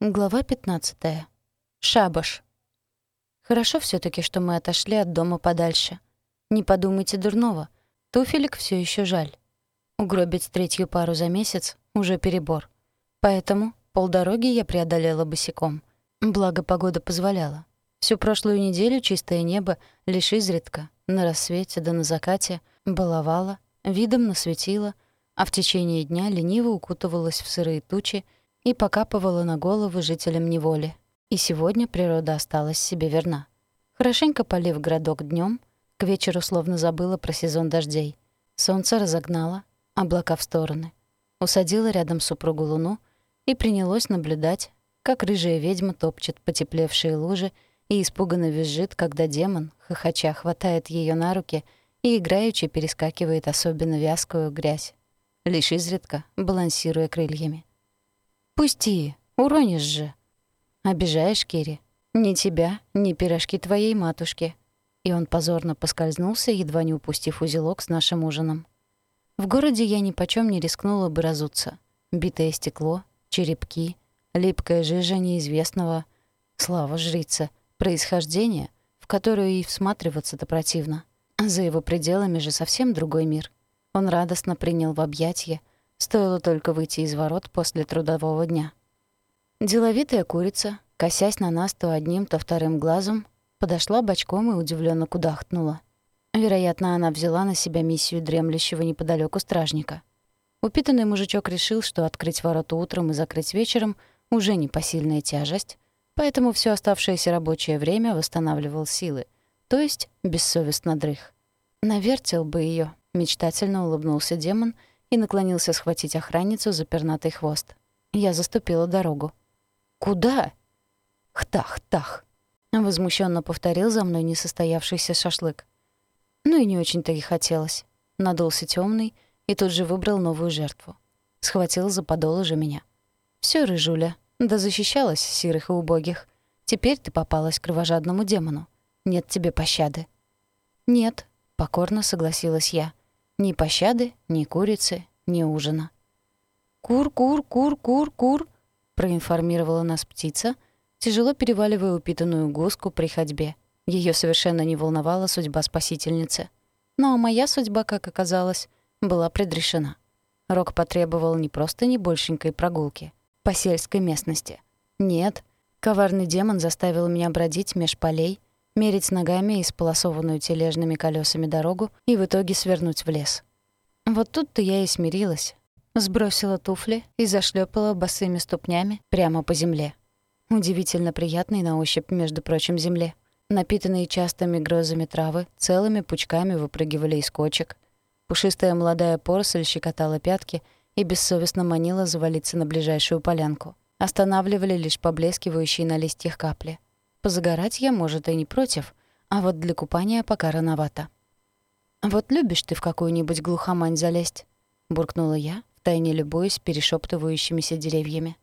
Глава 15. Шабаш. Хорошо все таки что мы отошли от дома подальше. Не подумайте дурного. Туфелек все еще жаль. Угробить третью пару за месяц — уже перебор. Поэтому полдороги я преодолела босиком. Благо, погода позволяла. Всю прошлую неделю чистое небо лишь изредка, на рассвете да на закате, баловало, видом насветило, а в течение дня лениво укутывалось в сырые тучи — и покапывала на головы жителям неволи. И сегодня природа осталась себе верна. Хорошенько полив городок днем, к вечеру словно забыла про сезон дождей. Солнце разогнало, облака в стороны. Усадила рядом супругу луну и принялось наблюдать, как рыжая ведьма топчет потеплевшие лужи и испуганно визжит, когда демон, хохоча, хватает ее на руки и играючи перескакивает особенно вязкую грязь, лишь изредка балансируя крыльями. «Пусти, уронишь же». «Обижаешь, Кири? Ни тебя, ни пирожки твоей матушки». И он позорно поскользнулся, едва не упустив узелок с нашим ужином. В городе я ни почем не рискнула бы разуться. Битое стекло, черепки, липкая жижа неизвестного, слава жрица, происхождения, в которую и всматриваться-то противно. За его пределами же совсем другой мир. Он радостно принял в объятья, Стоило только выйти из ворот после трудового дня. Деловитая курица, косясь на нас то одним, то вторым глазом, подошла бочком и удивленно кудахтнула. Вероятно, она взяла на себя миссию дремлющего неподалеку стражника. Упитанный мужичок решил, что открыть ворота утром и закрыть вечером уже непосильная тяжесть, поэтому все оставшееся рабочее время восстанавливал силы, то есть бессовестно дрых. Навертел бы ее, мечтательно улыбнулся демон — и наклонился схватить охранницу за пернатый хвост. Я заступила дорогу. «Куда?» «Хтах-тах!» — возмущенно повторил за мной несостоявшийся шашлык. Ну и не очень-то и хотелось. Надулся темный и тут же выбрал новую жертву. Схватил за подол уже меня. Все, рыжуля, да защищалась сирых и убогих. Теперь ты попалась кровожадному демону. Нет тебе пощады». «Нет», — покорно согласилась я. Ни пощады, ни курицы, ни ужина. «Кур-кур-кур-кур-кур», — проинформировала нас птица, тяжело переваливая упитанную гуску при ходьбе. Ее совершенно не волновала судьба спасительницы. Ну а моя судьба, как оказалось, была предрешена. Рок потребовал не просто небольшенькой прогулки по сельской местности. Нет, коварный демон заставил меня бродить меж полей, мерить ногами исполосованную тележными колесами дорогу и в итоге свернуть в лес. Вот тут-то я и смирилась. Сбросила туфли и зашлепала босыми ступнями прямо по земле. Удивительно приятной на ощупь, между прочим, земле. Напитанные частыми грозами травы целыми пучками выпрыгивали из кочек. Пушистая молодая поросль щекотала пятки и бессовестно манила завалиться на ближайшую полянку. Останавливали лишь поблескивающие на листьях капли — Позагорать я, может, и не против, а вот для купания пока рановато. «Вот любишь ты в какую-нибудь глухомань залезть?» — буркнула я, втайне любуясь перешептывающимися деревьями.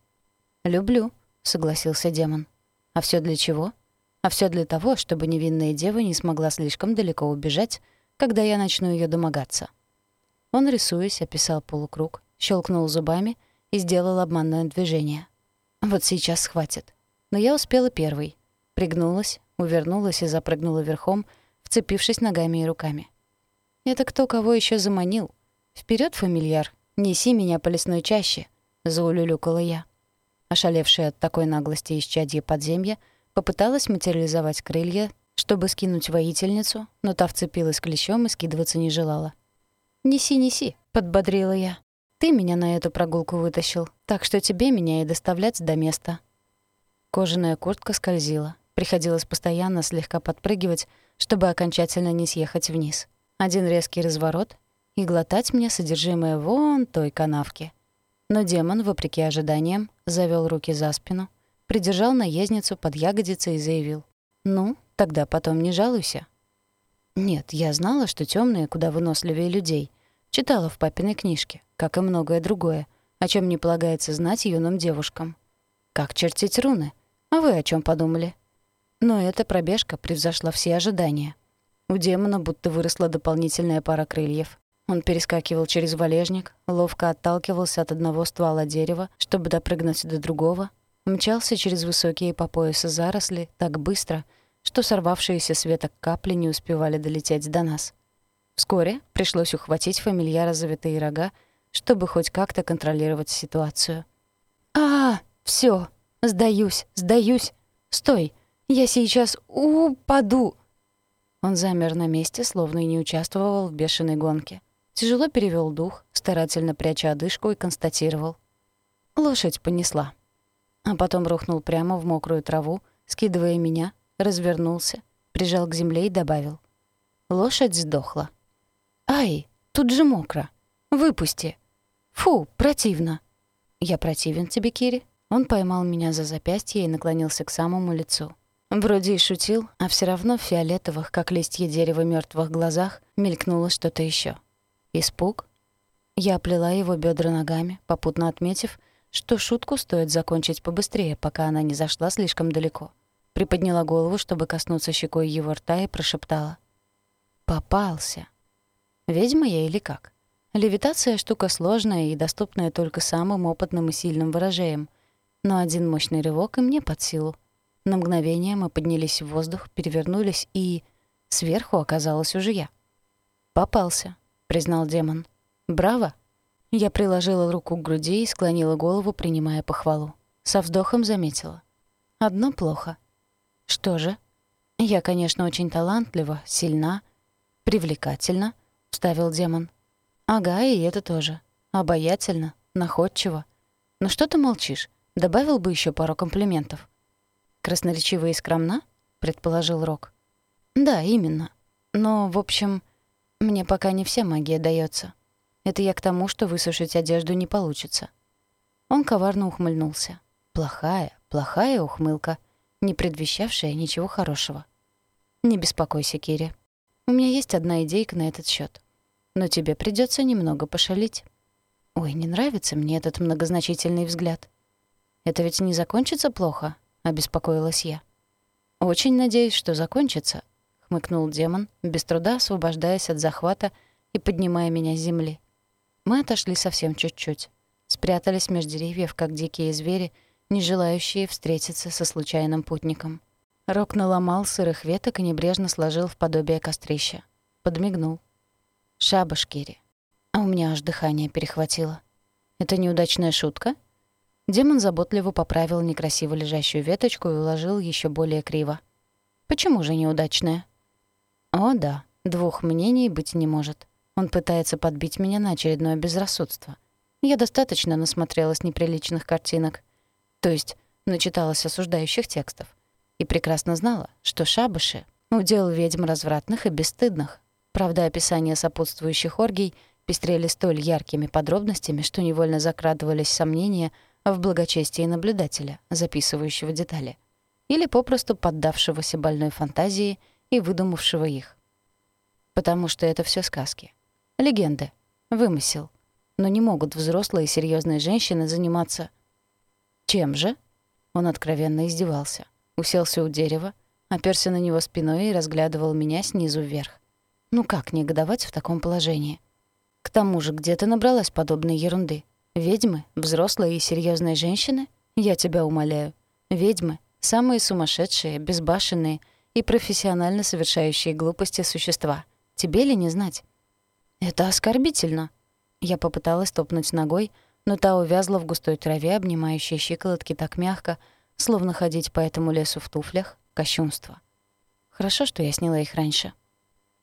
«Люблю», — согласился демон. «А все для чего?» «А все для того, чтобы невинная дева не смогла слишком далеко убежать, когда я начну ее домогаться». Он, рисуясь, описал полукруг, щелкнул зубами и сделал обманное движение. «Вот сейчас схватит». Но я успела первой — Пригнулась, увернулась и запрыгнула верхом, вцепившись ногами и руками. «Это кто кого еще заманил? Вперед, фамильяр! Неси меня по лесной чаще!» — заулюлюкала я. Ошалевшая от такой наглости исчадье подземья, попыталась материализовать крылья, чтобы скинуть воительницу, но та вцепилась клещом и скидываться не желала. «Неси, неси», — подбодрила я. «Ты меня на эту прогулку вытащил, так что тебе меня и доставлять до места». Кожаная куртка скользила. Приходилось постоянно слегка подпрыгивать, чтобы окончательно не съехать вниз. Один резкий разворот — и глотать мне содержимое вон той канавки. Но демон, вопреки ожиданиям, завёл руки за спину, придержал наездницу под ягодицы и заявил. «Ну, тогда потом не жалуйся». Нет, я знала, что тёмные куда выносливее людей. Читала в папиной книжке, как и многое другое, о чём не полагается знать юным девушкам. Как чертить руны? А вы о чём подумали? Но эта пробежка превзошла все ожидания. У демона будто выросла дополнительная пара крыльев. Он перескакивал через валежник, ловко отталкивался от одного ствола дерева, чтобы допрыгнуть до другого, Мчался через высокие по поясу заросли так быстро, что сорвавшиеся с веток капли не успевали долететь до нас. Вскоре пришлось ухватить фамильяра за витые рога, чтобы хоть как-то контролировать ситуацию. «А, все, сдаюсь, сдаюсь! Стой, я сейчас упаду!» Он замер на месте, словно и не участвовал в бешеной гонке. Тяжело перевел дух, старательно пряча одышку, и констатировал. Лошадь понесла. А потом рухнул прямо в мокрую траву, скидывая меня, развернулся, прижал к земле и добавил. Лошадь сдохла. «Ай, тут же мокро. Выпусти. Фу, противно». «Я противен тебе, Кири?» Он поймал меня за запястье и наклонился к самому лицу. Вроде и шутил, а все равно в фиолетовых, как листья дерева мертвых глазах, мелькнуло что-то еще. Испуг? Я оплела его бедра ногами, попутно отметив, что шутку стоит закончить побыстрее, пока она не зашла слишком далеко. Приподняла голову, чтобы коснуться щекой его рта и прошептала. «Попался». Ведьма я или как? Левитация — штука сложная и доступная только самым опытным и сильным выражением. Но один мощный рывок и мне под силу. На мгновение мы поднялись в воздух, перевернулись и... Сверху оказалась уже я. «Попался», — признал демон. «Браво!» Я приложила руку к груди и склонила голову, принимая похвалу. Со вздохом заметила. «Одно плохо». «Что же?» «Я, конечно, очень талантлива, сильна, привлекательна», — вставил демон. «Ага, и это тоже. Обаятельно, находчиво. Но что ты молчишь? Добавил бы еще пару комплиментов». «Красноречиво и скромна?» — предположил Рок. «Да, именно. Но, в общем, мне пока не вся магия дается. Это я к тому, что высушить одежду не получится». Он коварно ухмыльнулся. Плохая, плохая ухмылка, не предвещавшая ничего хорошего. «Не беспокойся, Кири. У меня есть одна идейка на этот счет. Но тебе придется немного пошалить». «Ой, не нравится мне этот многозначительный взгляд». «Это ведь не закончится плохо?» — обеспокоилась я. «Очень надеюсь, что закончится», — хмыкнул демон, без труда освобождаясь от захвата и поднимая меня с земли. Мы отошли совсем чуть-чуть. Спрятались между деревьев, как дикие звери, не желающие встретиться со случайным путником. Рок наломал сырых веток и небрежно сложил в подобие кострища. Подмигнул. «Шабаш, Кири». А у меня аж дыхание перехватило. «Это неудачная шутка?» Демон заботливо поправил некрасиво лежащую веточку и уложил еще более криво. «Почему же неудачная?» О да, двух мнений быть не может. Он пытается подбить меня на очередное безрассудство. Я достаточно насмотрелась неприличных картинок. То есть начиталась осуждающих текстов. И прекрасно знала, что шабаши — удел ведьм развратных и бесстыдных. Правда, описания сопутствующих оргий пестрели столь яркими подробностями, что невольно закрадывались сомнения в благочестии наблюдателя, записывающего детали. Или попросту поддавшегося больной фантазии — и выдумавшего их. Потому что это все сказки. Легенды. Вымысел. Но не могут взрослые серьезные женщины заниматься... Чем же? Он откровенно издевался. Уселся у дерева, оперся на него спиной и разглядывал меня снизу вверх. Ну как негодовать в таком положении? К тому же, где ты набралась подобной ерунды? Ведьмы, взрослые и серьезные женщины? Я тебя умоляю. Ведьмы — самые сумасшедшие, безбашенные — и профессионально совершающие глупости существа. Тебе ли не знать? Это оскорбительно. Я попыталась топнуть ногой, но та увязла в густой траве, обнимающей щиколотки так мягко, словно ходить по этому лесу в туфлях — кощунство. Хорошо, что я сняла их раньше.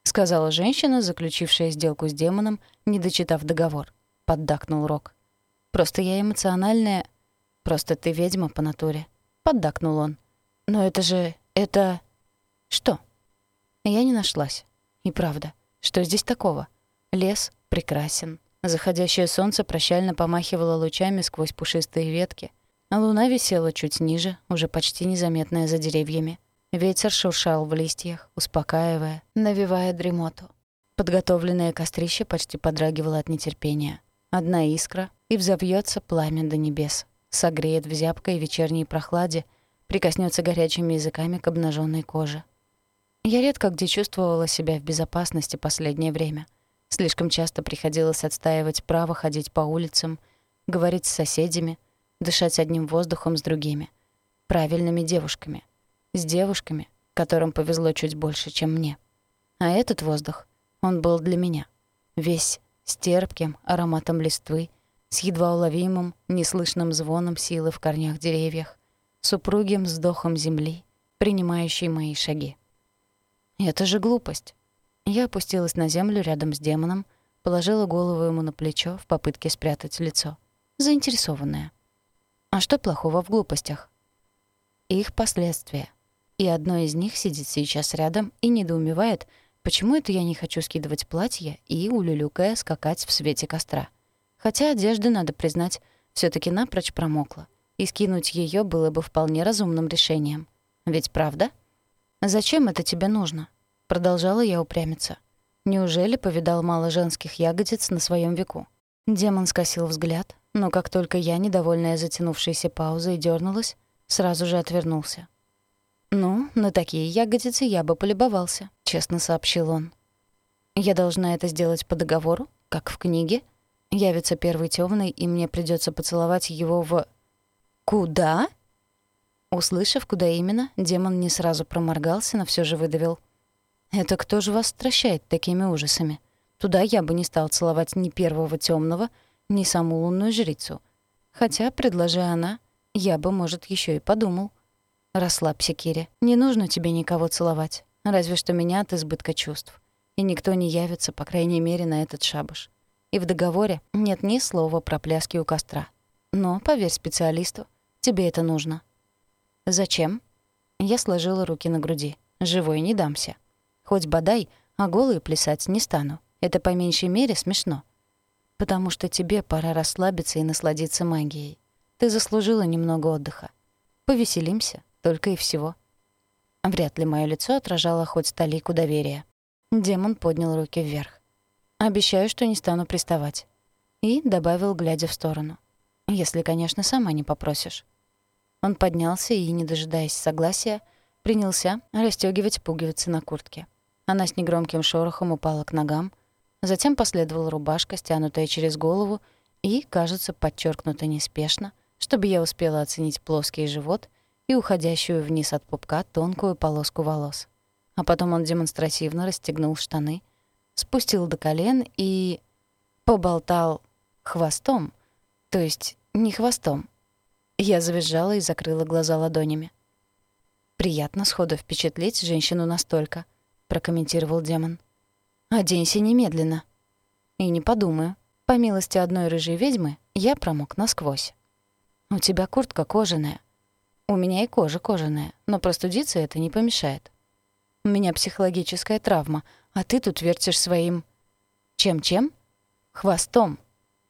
Сказала женщина, заключившая сделку с демоном, не дочитав договор. Поддакнул Рок. «Просто я эмоциональная. Просто ты ведьма по натуре». Поддакнул он. «Но это же... это...» Что? Я не нашлась. И правда, что здесь такого? Лес прекрасен. Заходящее солнце прощально помахивало лучами сквозь пушистые ветки, а луна висела чуть ниже, уже почти незаметная за деревьями. Ветер шуршал в листьях, успокаивая, навевая дремоту. Подготовленное кострище почти подрагивало от нетерпения. Одна искра, и взовьется пламя до небес, согреет в зябкой вечерней прохладе, прикоснется горячими языками к обнаженной коже. Я редко где чувствовала себя в безопасности последнее время. Слишком часто приходилось отстаивать право ходить по улицам, говорить с соседями, дышать одним воздухом с другими, правильными девушками, с девушками, которым повезло чуть больше, чем мне. А этот воздух, он был для меня. Весь с терпким ароматом листвы, с едва уловимым, неслышным звоном силы в корнях деревьях, с упругим вздохом земли, принимающей мои шаги. Это же глупость. Я опустилась на землю рядом с демоном, положила голову ему на плечо в попытке спрятать лицо. Заинтересованная. А что плохого в глупостях? Их последствия. И одно из них сидит сейчас рядом и недоумевает, почему это я не хочу скидывать платье и, улюлюкая, скакать в свете костра. Хотя одежда, надо признать, все таки напрочь промокла, и скинуть ее было бы вполне разумным решением. Ведь правда? «Зачем это тебе нужно?» Продолжала я упрямиться. Неужели повидал мало женских ягодиц на своем веку? Демон скосил взгляд, но как только я, недовольная затянувшейся паузой, дернулась, сразу же отвернулся. «Ну, на такие ягодицы я бы полюбовался», — честно сообщил он. «Я должна это сделать по договору, как в книге. Явится первый темный, и мне придется поцеловать его в...» «Куда?» Услышав, куда именно, демон не сразу проморгался, но все же выдавил. «Это кто же вас стращает такими ужасами? Туда я бы не стал целовать ни первого темного, ни саму лунную жрицу. Хотя, предложи она, я бы, может, еще и подумал». «Расслабься, Кири. Не нужно тебе никого целовать. Разве что меня от избытка чувств. И никто не явится, по крайней мере, на этот шабаш. И в договоре нет ни слова про пляски у костра. Но, поверь специалисту, тебе это нужно». «Зачем?» Я сложила руки на груди. «Живой не дамся. Хоть бодай, а голые плясать не стану. Это по меньшей мере смешно. Потому что тебе пора расслабиться и насладиться магией. Ты заслужила немного отдыха. Повеселимся, только и всего. Вряд ли моё лицо отражало хоть толику доверия. Демон поднял руки вверх. «Обещаю, что не стану приставать». И добавил, глядя в сторону. «Если, конечно, сама не попросишь». Он поднялся и, не дожидаясь согласия, принялся расстёгивать пуговицы на куртке. Она с негромким шорохом упала к ногам, затем последовала рубашка, стянутая через голову, и, кажется, подчеркнуто неспешно, чтобы я успела оценить плоский живот и уходящую вниз от пупка тонкую полоску волос. А потом он демонстративно расстегнул штаны, спустил до колен и... поболтал хвостом, то есть не хвостом. Я завизжала и закрыла глаза ладонями. «Приятно сходу впечатлить женщину настолько», — прокомментировал демон. «Оденься немедленно». «И не подумаю. По милости одной рыжей ведьмы я промок насквозь». «У тебя куртка кожаная», у меня и кожа кожаная, но простудиться это не помешает. У меня психологическая травма, а ты тут вертишь своим... Чем-чем? Хвостом.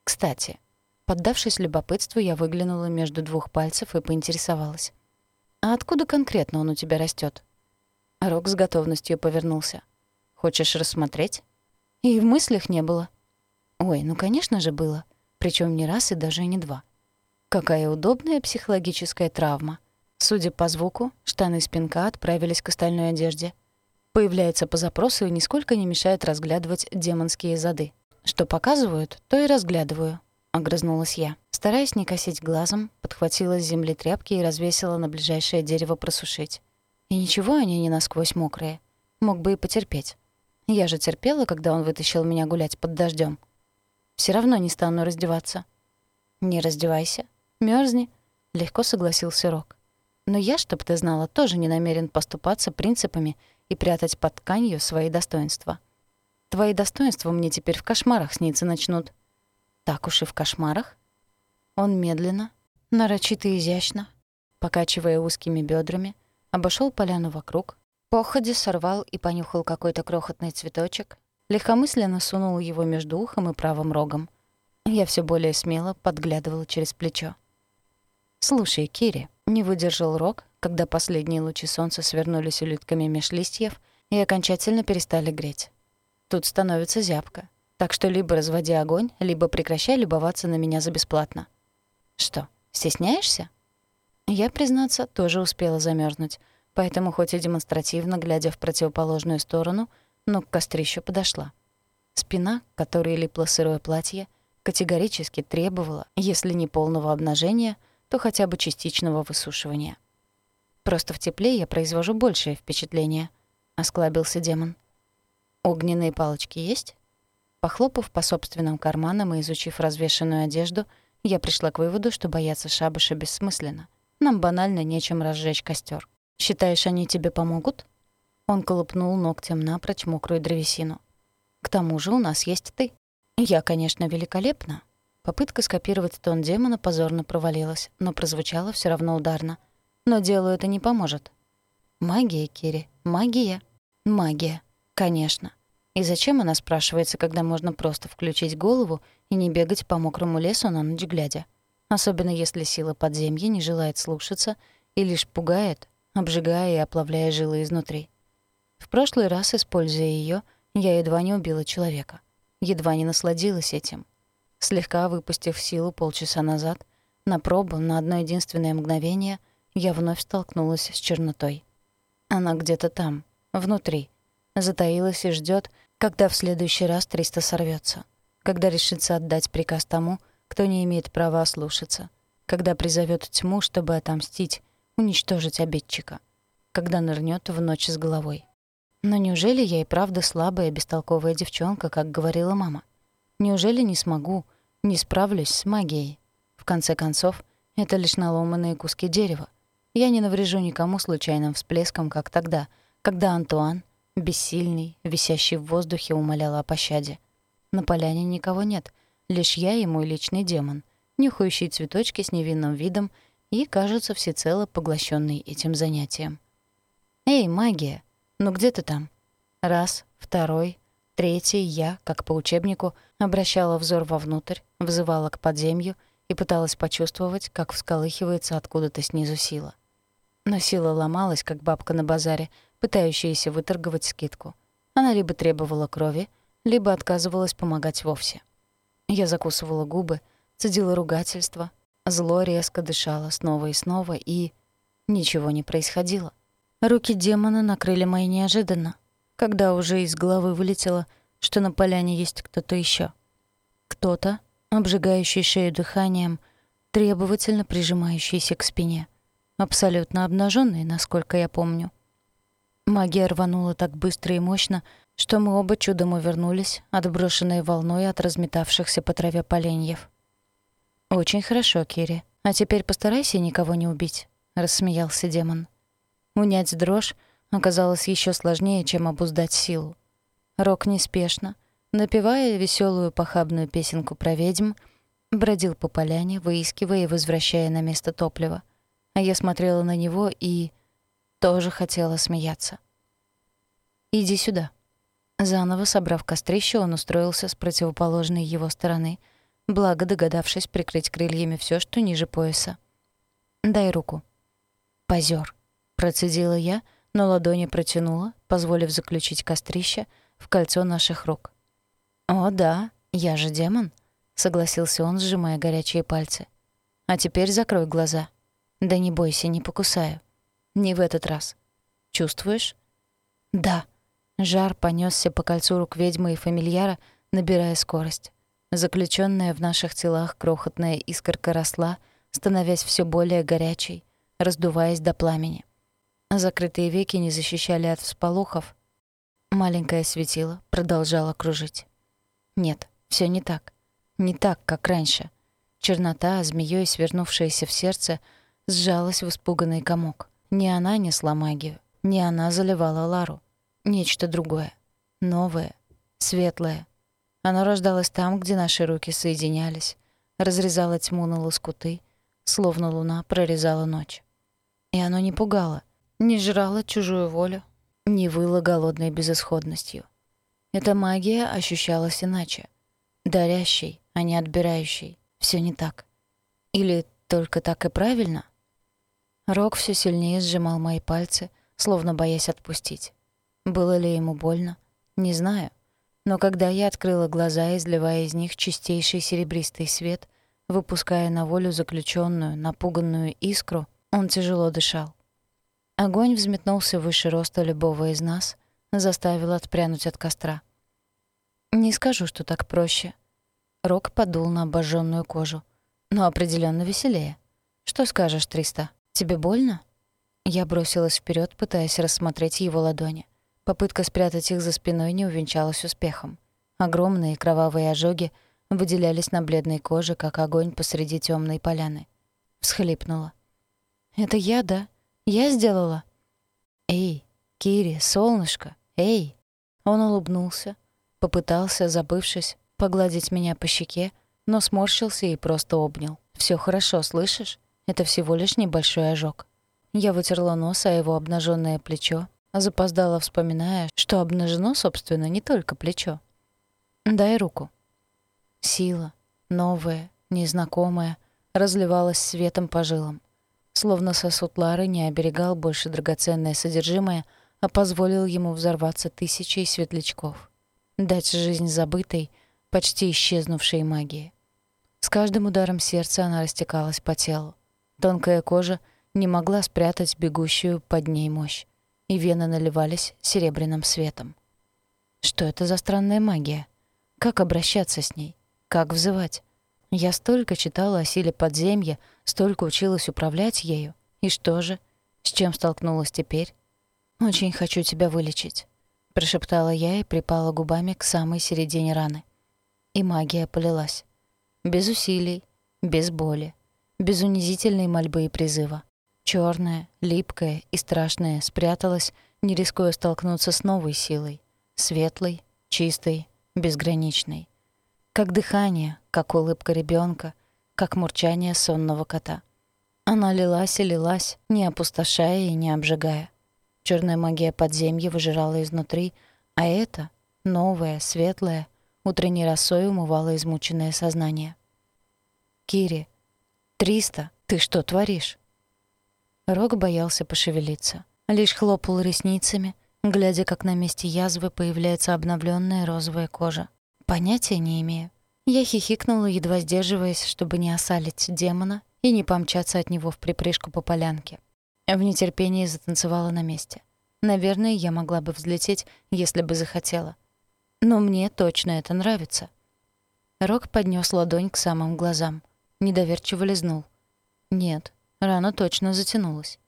Кстати, поддавшись любопытству, я выглянула между двух пальцев и поинтересовалась. «А откуда конкретно он у тебя растет? Рок с готовностью повернулся. «Хочешь рассмотреть?» И в мыслях не было. Ой, ну, конечно же, было. Причем не раз и даже не два. Какая удобная психологическая травма. Судя по звуку, штаны спинка отправились к остальной одежде. Появляется по запросу и нисколько не мешает разглядывать демонские зады. Что показывают, то и разглядываю. Огрызнулась я. Стараясь не косить глазом, подхватила с земли тряпки и развесила на ближайшее дерево просушить. И ничего они не насквозь мокрые. Мог бы и потерпеть. Я же терпела, когда он вытащил меня гулять под дождем. Все равно не стану раздеваться. «Не раздевайся. Мёрзни», — легко согласился Рок. Но я, чтоб ты знала, тоже не намерен поступаться принципами и прятать под тканью свои достоинства. Твои достоинства мне теперь в кошмарах сниться начнут. Так уж и в кошмарах? Он медленно, нарочито изящно, покачивая узкими бедрами, обошел поляну вокруг, походе сорвал и понюхал какой-то крохотный цветочек, легкомысленно сунул его между ухом и правым рогом. Я все более смело подглядывала через плечо. «Слушай, Кири», — не выдержал Рок, когда последние лучи солнца свернулись улитками меж листьев и окончательно перестали греть. «Тут становится зябко, так что либо разводи огонь, либо прекращай любоваться на меня за бесплатно». «Что, стесняешься?» Я, признаться, тоже успела замерзнуть, поэтому хоть и демонстративно, глядя в противоположную сторону, но к кострищу подошла. Спина, к которой липло сырое платье, категорически требовала, если не полного обнажения — то хотя бы частичного высушивания. Просто в тепле я произвожу большее впечатление, осклабился демон. Огненные палочки есть? Похлопав по собственным карманам и изучив развешанную одежду, я пришла к выводу, что бояться шабаша бессмысленно. Нам банально нечем разжечь костер. Считаешь, они тебе помогут? Он колупнул ногтем напрочь мокрую древесину. К тому же у нас есть ты. Я, конечно, великолепна. Попытка скопировать тон демона позорно провалилась, но прозвучало все равно ударно. Но делу это не поможет. Магия, Кири, магия. Магия, конечно. И зачем она спрашивается, когда можно просто включить голову и не бегать по мокрому лесу на ночь глядя? Особенно если сила подземья не желает слушаться и лишь пугает, обжигая и оплавляя жилы изнутри. В прошлый раз, используя ее, я едва не убила человека. Едва не насладилась этим. Слегка выпустив силу полчаса назад, на пробу, на одно единственное мгновение, я вновь столкнулась с чернотой. Она где-то там, внутри. Затаилась и ждет, когда в следующий раз Триста сорвется, Когда решится отдать приказ тому, кто не имеет права ослушаться. Когда призовет тьму, чтобы отомстить, уничтожить обидчика. Когда нырнет в ночь с головой. Но неужели я и правда слабая, бестолковая девчонка, как говорила мама? Неужели не смогу, не справлюсь с магией? В конце концов, это лишь наломанные куски дерева. Я не наврежу никому случайным всплеском, как тогда, когда Антуан, бессильный, висящий в воздухе, умолял о пощаде. На поляне никого нет, лишь я и мой личный демон, нюхающий цветочки с невинным видом и, кажется, всецело поглощенный этим занятием. «Эй, магия!» «Ну где ты там?» Раз, второй, третий я, как по учебнику, обращала взор вовнутрь, взывала к подземью и пыталась почувствовать, как всколыхивается откуда-то снизу сила. Но сила ломалась, как бабка на базаре, пытающаяся выторговать скидку. Она либо требовала крови, либо отказывалась помогать вовсе. Я закусывала губы, цедила ругательство, зло резко дышала снова и снова, и... Ничего не происходило. Руки демона накрыли мои неожиданно, когда уже из головы вылетело, что на поляне есть кто-то еще. Кто-то, обжигающий шею дыханием, требовательно прижимающийся к спине. Абсолютно обнаженный, насколько я помню. Магия рванула так быстро и мощно, что мы оба чудом увернулись, отброшенные волной от разметавшихся по траве поленьев. «Очень хорошо, Кири. А теперь постарайся никого не убить», — рассмеялся демон. Унять дрожь оказалось еще сложнее, чем обуздать силу. Рок неспешно, напевая веселую похабную песенку про ведьм, бродил по поляне, выискивая и возвращая на место топлива. А я смотрела на него и тоже хотела смеяться. «Иди сюда». Заново собрав кострище, он устроился с противоположной его стороны, благо догадавшись прикрыть крыльями все, что ниже пояса. «Дай руку». «Позёр». Процедила я, но ладони протянула, позволив заключить кострище в кольцо наших рук. «О, да, я же демон», — согласился он, сжимая горячие пальцы. «А теперь закрой глаза. Да не бойся, не покусаю. Не в этот раз. Чувствуешь?» «Да». Жар понесся по кольцу рук ведьмы и фамильяра, набирая скорость. Заключенная в наших телах крохотная искорка росла, становясь все более горячей, раздуваясь до пламени. Закрытые веки не защищали от всполохов. Маленькое светило продолжало кружить. Нет, все не так. Не так, как раньше. Чернота, змеёй свернувшаяся в сердце, сжалась в испуганный комок. Не она несла магию, не она заливала Лару. Нечто другое. Новое, светлое. Оно рождалось там, где наши руки соединялись, разрезало тьму на лоскуты, словно луна прорезала ночь. И оно не пугало — не жрала чужую волю, не выла голодной безысходностью. Эта магия ощущалась иначе. Дарящей, а не отбирающей. Все не так. Или только так и правильно? Рок все сильнее сжимал мои пальцы, словно боясь отпустить. Было ли ему больно? Не знаю. Но когда я открыла глаза, изливая из них чистейший серебристый свет, выпуская на волю заключенную, напуганную искру, он тяжело дышал. Огонь взметнулся выше роста любого из нас, заставил отпрянуть от костра. Не скажу, что так проще. Рок подул на обожженную кожу, но определенно веселее. «Что скажешь, Триста? Тебе больно?» Я бросилась вперед, пытаясь рассмотреть его ладони. Попытка спрятать их за спиной не увенчалась успехом. Огромные кровавые ожоги выделялись на бледной коже, как огонь посреди темной поляны. Всхлипнула. «Это я, да? Я сделала?» «Эй, Кири, солнышко, эй!» Он улыбнулся, попытался, забывшись, погладить меня по щеке, но сморщился и просто обнял. Все хорошо, слышишь? Это всего лишь небольшой ожог». Я вытерла нос о его обнаженное плечо, запоздала, вспоминая, что обнажено, собственно, не только плечо. «Дай руку». Сила, новая, незнакомая, разливалась светом по жилам. Словно сосуд Лары не оберегал больше драгоценное содержимое, а позволил ему взорваться тысячей светлячков. Дать жизнь забытой, почти исчезнувшей магии. С каждым ударом сердца она растекалась по телу. Тонкая кожа не могла спрятать бегущую под ней мощь, и вены наливались серебряным светом. Что это за странная магия? Как обращаться с ней? Как взывать? Я столько читала о силе подземья, столько училась управлять ею. И что же? С чем столкнулась теперь? «Очень хочу тебя вылечить», — прошептала я и припала губами к самой середине раны. И магия полилась. Без усилий, без боли, без унизительной мольбы и призыва. Чёрная, липкая и страшная спряталась, не рискуя столкнуться с новой силой. Светлой, чистой, безграничной как дыхание, как улыбка ребенка, как мурчание сонного кота. Она лилась и лилась, не опустошая и не обжигая. Черная магия подземья выжирала изнутри, а это, новое, светлое, утренней росой умывало измученное сознание. «Кири, триста, ты что творишь?» Рок боялся пошевелиться. Лишь хлопал ресницами, глядя, как на месте язвы появляется обновленная розовая кожа. Понятия не имею. Я хихикнула, едва сдерживаясь, чтобы не осалить демона и не помчаться от него в припрыжку по полянке. В нетерпении затанцевала на месте. Наверное, я могла бы взлететь, если бы захотела. Но мне точно это нравится. Рок поднес ладонь к самым глазам. Недоверчиво лизнул. Нет, рана точно затянулась.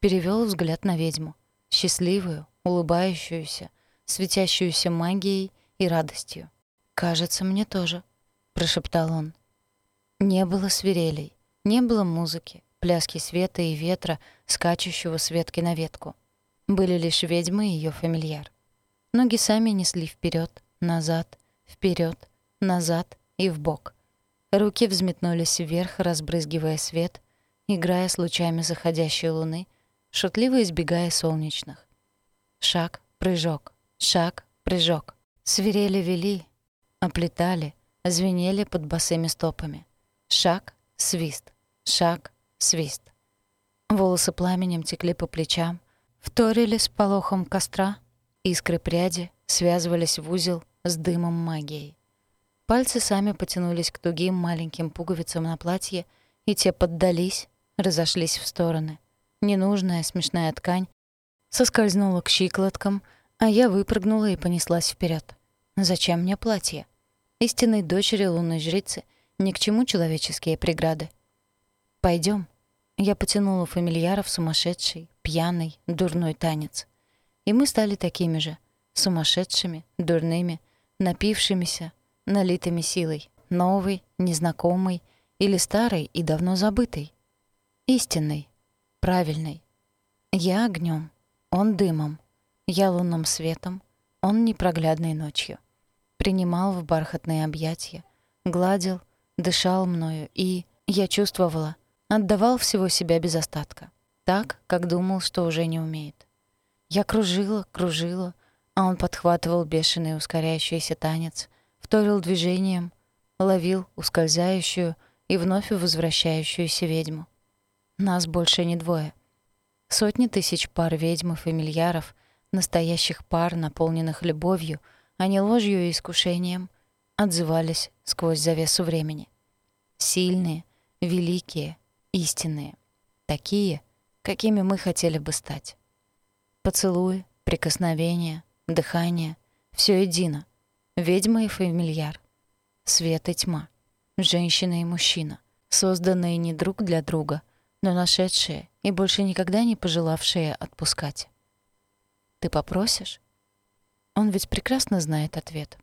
Перевёл взгляд на ведьму. Счастливую, улыбающуюся, светящуюся магией и радостью. «Кажется, мне тоже», — прошептал он. Не было свирелей, не было музыки, пляски света и ветра, скачущего с ветки на ветку. Были лишь ведьмы и её фамильяр. Ноги сами несли вперед, назад, вперед, назад и вбок. Руки взметнулись вверх, разбрызгивая свет, играя с лучами заходящей луны, шутливо избегая солнечных. Шаг, прыжок, шаг, прыжок. Свирели вели, оплетали, звенели под босыми стопами. Шаг, свист, шаг, свист. Волосы пламенем текли по плечам, вторили с полохом костра, искры пряди связывались в узел с дымом магии. Пальцы сами потянулись к тугим маленьким пуговицам на платье, и те поддались, разошлись в стороны. Ненужная смешная ткань соскользнула к щиколоткам, а я выпрыгнула и понеслась вперед. Зачем мне платье? Истинной дочери лунной жрицы ни к чему человеческие преграды. Пойдем. Я потянула фамильяра в сумасшедший, пьяный, дурной танец. И мы стали такими же, сумасшедшими, дурными, напившимися, налитыми силой, новой, незнакомой или старой и давно забытой. Истинной, правильной. Я огнем, он дымом, я лунным светом, он непроглядной ночью принимал в бархатные объятия, гладил, дышал мною и, я чувствовала, отдавал всего себя без остатка, так, как думал, что уже не умеет. Я кружила, кружила, а он подхватывал бешеный ускоряющийся танец, вторил движением, ловил ускользающую и вновь возвращающуюся ведьму. Нас больше не двое. Сотни тысяч пар ведьм и фамильяров, настоящих пар, наполненных любовью — а не ложью и искушением, отзывались сквозь завесу времени. Сильные, великие, истинные. Такие, какими мы хотели бы стать. Поцелуи, прикосновения, дыхание — все едино. Ведьма и фамильяр. Свет и тьма. Женщина и мужчина. Созданные не друг для друга, но нашедшее и больше никогда не пожелавшее отпускать. «Ты попросишь?» Он ведь прекрасно знает ответ.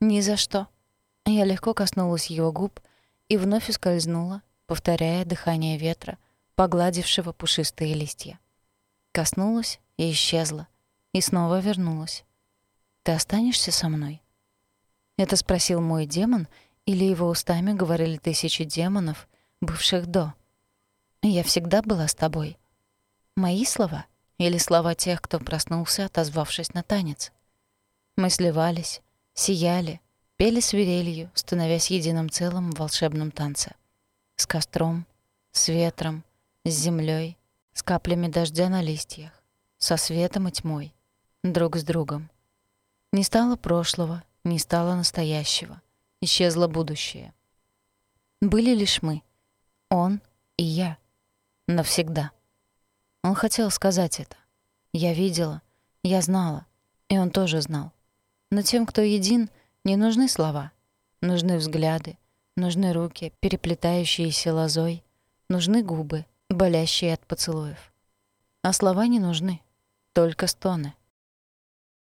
«Ни за что». Я легко коснулась его губ и вновь ускользнула, повторяя дыхание ветра, погладившего пушистые листья. Коснулась и исчезла, и снова вернулась. «Ты останешься со мной?» Это спросил мой демон, или его устами говорили тысячи демонов, бывших до. «Я всегда была с тобой». Мои слова или слова тех, кто проснулся, отозвавшись на танец? Мы сливались, сияли, пели свирелью, становясь единым целым в волшебном танце. С костром, с ветром, с землей, с каплями дождя на листьях, со светом и тьмой, друг с другом. Не стало прошлого, не стало настоящего, исчезло будущее. Были лишь мы, он и я, навсегда. Он хотел сказать это. Я видела, я знала, и он тоже знал. Но тем, кто един, не нужны слова. Нужны взгляды, нужны руки, переплетающиеся лозой, нужны губы, болящие от поцелуев. А слова не нужны, только стоны.